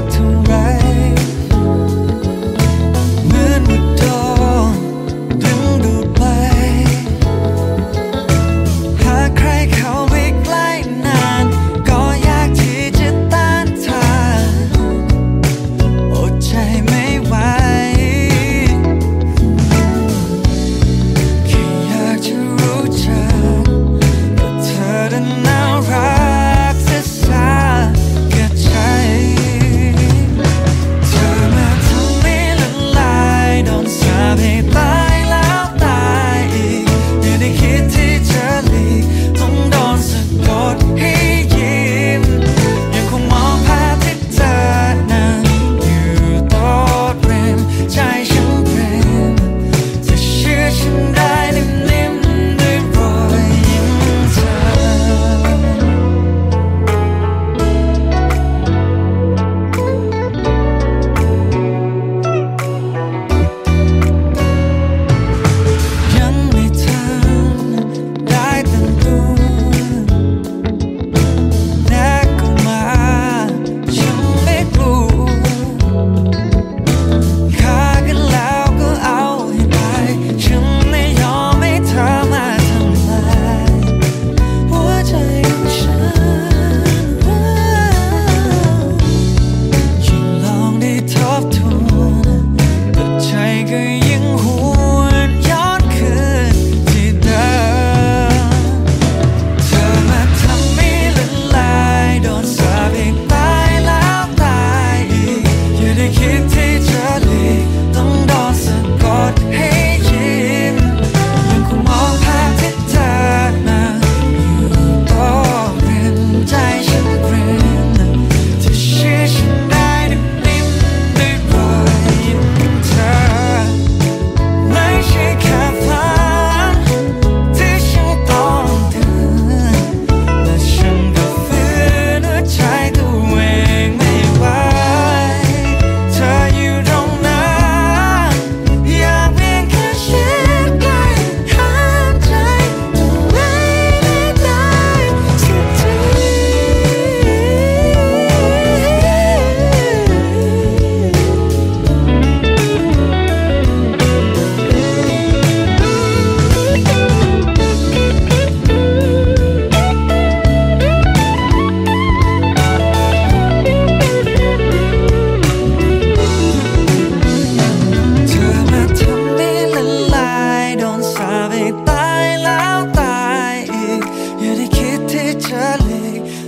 back to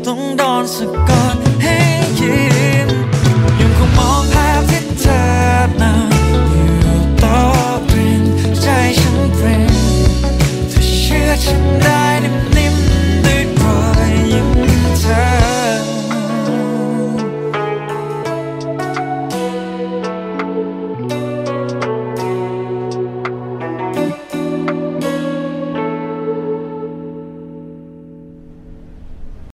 ต้องโดนสะกด